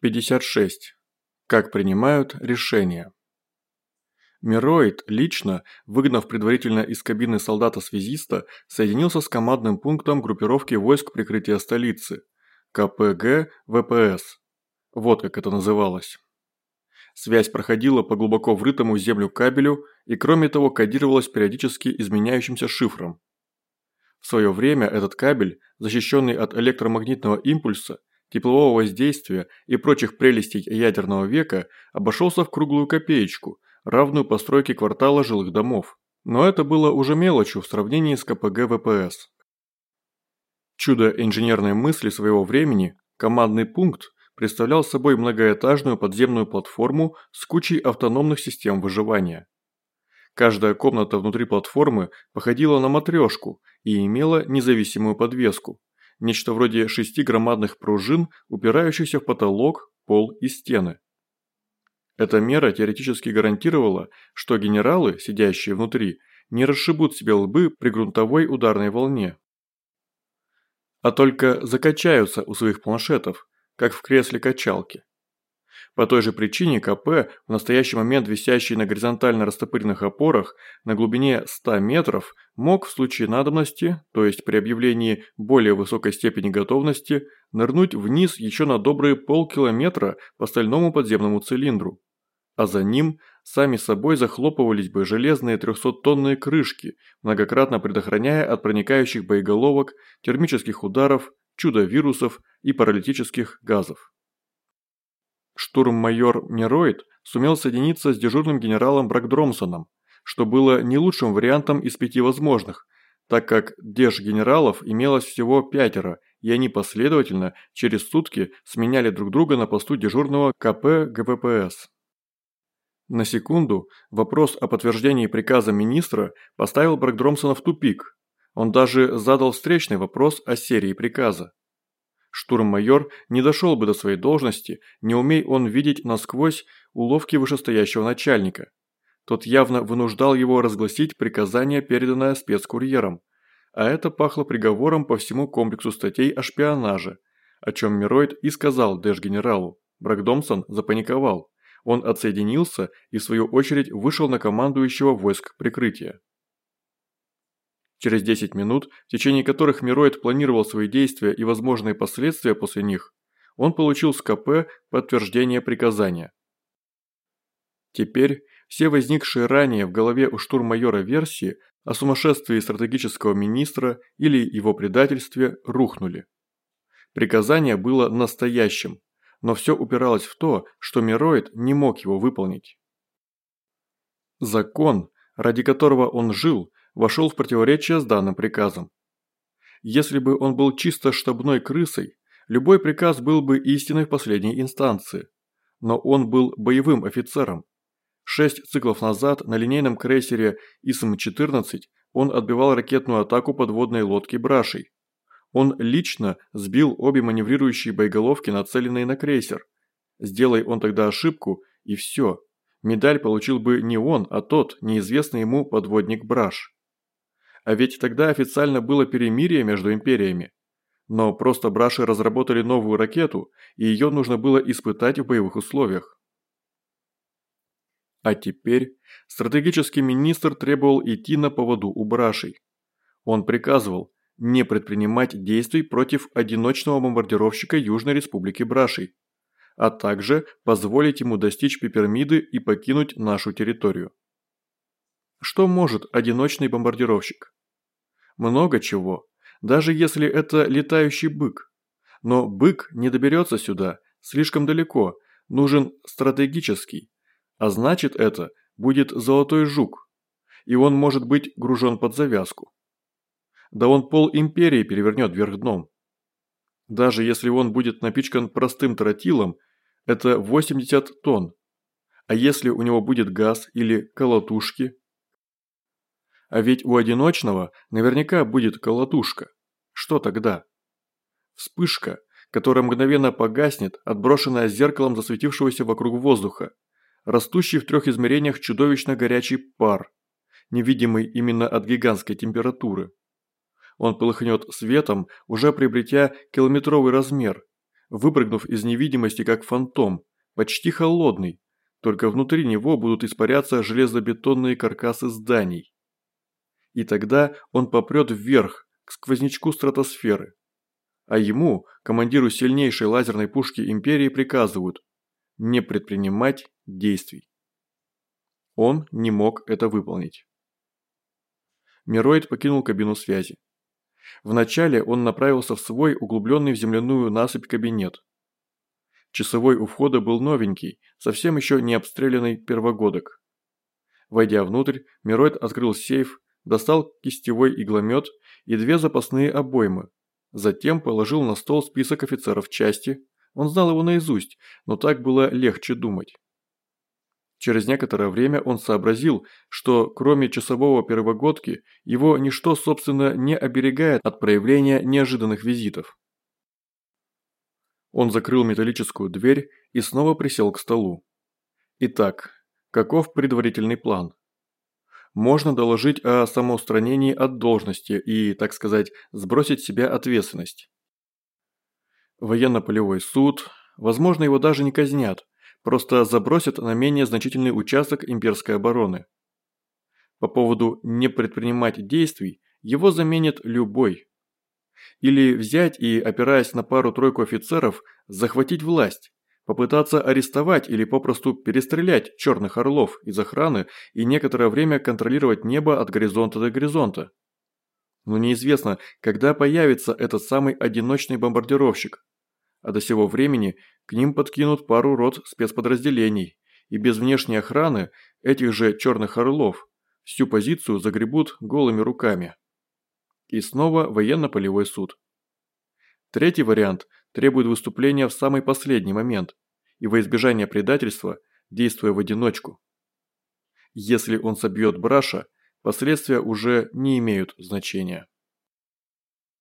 56. Как принимают решения. Мироид лично, выгнав предварительно из кабины солдата-связиста, соединился с командным пунктом группировки войск прикрытия столицы – КПГ ВПС. Вот как это называлось. Связь проходила по глубоко врытому в землю кабелю и кроме того кодировалась периодически изменяющимся шифром. В свое время этот кабель, защищенный от электромагнитного импульса, теплового воздействия и прочих прелестей ядерного века обошелся в круглую копеечку, равную постройке квартала жилых домов. Но это было уже мелочью в сравнении с КПГ ВПС. Чудо инженерной мысли своего времени, командный пункт, представлял собой многоэтажную подземную платформу с кучей автономных систем выживания. Каждая комната внутри платформы походила на матрешку и имела независимую подвеску, нечто вроде шести громадных пружин, упирающихся в потолок, пол и стены. Эта мера теоретически гарантировала, что генералы, сидящие внутри, не расшибут себе лбы при грунтовой ударной волне, а только закачаются у своих планшетов, как в кресле качалки. По той же причине КП, в настоящий момент висящий на горизонтально растопыренных опорах на глубине 100 метров, мог в случае надобности, то есть при объявлении более высокой степени готовности, нырнуть вниз еще на добрые полкилометра по стальному подземному цилиндру. А за ним сами собой захлопывались бы железные 300-тонные крышки, многократно предохраняя от проникающих боеголовок, термических ударов, чудо-вирусов и паралитических газов штурм-майор Нероид сумел соединиться с дежурным генералом Бракдромсоном, что было не лучшим вариантом из пяти возможных, так как деж-генералов имелось всего пятеро, и они последовательно через сутки сменяли друг друга на посту дежурного КП ГППС. На секунду вопрос о подтверждении приказа министра поставил Бракдромсона в тупик. Он даже задал встречный вопрос о серии приказа. Штурм-майор не дошел бы до своей должности, не умей он видеть насквозь уловки вышестоящего начальника. Тот явно вынуждал его разгласить приказание, переданное спецкурьером. А это пахло приговором по всему комплексу статей о шпионаже, о чем Мироид и сказал Дэш-генералу. Бракдомсон запаниковал. Он отсоединился и в свою очередь вышел на командующего войск прикрытия. Через 10 минут, в течение которых Мироид планировал свои действия и возможные последствия после них, он получил с КП подтверждение приказания. Теперь все возникшие ранее в голове у штурмайора версии о сумасшествии стратегического министра или его предательстве рухнули. Приказание было настоящим, но все упиралось в то, что Мироид не мог его выполнить. Закон, ради которого он жил, вошел в противоречие с данным приказом. Если бы он был чисто штабной крысой, любой приказ был бы истиной в последней инстанции. Но он был боевым офицером. Шесть циклов назад на линейном крейсере ИСМ-14 он отбивал ракетную атаку подводной лодки «Брашей». Он лично сбил обе маневрирующие боеголовки, нацеленные на крейсер. Сделай он тогда ошибку, и все. Медаль получил бы не он, а тот, неизвестный ему подводник Браш. А ведь тогда официально было перемирие между империями. Но просто браши разработали новую ракету, и ее нужно было испытать в боевых условиях. А теперь стратегический министр требовал идти на поводу у брашей. Он приказывал не предпринимать действий против одиночного бомбардировщика Южной Республики Брашей, а также позволить ему достичь Пипермиды и покинуть нашу территорию. Что может одиночный бомбардировщик? Много чего, даже если это летающий бык. Но бык не доберется сюда, слишком далеко, нужен стратегический. А значит это будет золотой жук. И он может быть гружен под завязку. Да он пол империи перевернет вверх дном. Даже если он будет напичкан простым тротилом, это 80 тонн. А если у него будет газ или колотушки, а ведь у одиночного наверняка будет колотушка. Что тогда? Вспышка, которая мгновенно погаснет, отброшенная зеркалом засветившегося вокруг воздуха. Растущий в трех измерениях чудовищно горячий пар, невидимый именно от гигантской температуры. Он полыхнет светом, уже приобретя километровый размер, выпрыгнув из невидимости как фантом, почти холодный, только внутри него будут испаряться железобетонные каркасы зданий. И тогда он попрет вверх, к сквознячку стратосферы. А ему, командиру сильнейшей лазерной пушки Империи, приказывают не предпринимать действий. Он не мог это выполнить. Мироид покинул кабину связи. Вначале он направился в свой углубленный в земляную насыпь кабинет. Часовой у входа был новенький, совсем еще не обстрелянный первогодок. Войдя внутрь, Мироид открыл сейф, достал кистевой игломет и две запасные обоймы. Затем положил на стол список офицеров части. Он знал его наизусть, но так было легче думать. Через некоторое время он сообразил, что кроме часового первогодки, его ничто собственно не оберегает от проявления неожиданных визитов. Он закрыл металлическую дверь и снова присел к столу. Итак, каков предварительный план? Можно доложить о самоустранении от должности и, так сказать, сбросить с себя ответственность. Военно-полевой суд, возможно, его даже не казнят, просто забросят на менее значительный участок имперской обороны. По поводу «не предпринимать действий» его заменит любой. Или взять и, опираясь на пару-тройку офицеров, захватить власть, попытаться арестовать или попросту перестрелять черных орлов из охраны и некоторое время контролировать небо от горизонта до горизонта. Но неизвестно, когда появится этот самый одиночный бомбардировщик. А до сего времени к ним подкинут пару рот спецподразделений, и без внешней охраны этих же черных орлов всю позицию загребут голыми руками. И снова военно-полевой суд. Третий вариант требует выступления в самый последний момент и во избежание предательства, действуя в одиночку. Если он собьет Браша, последствия уже не имеют значения.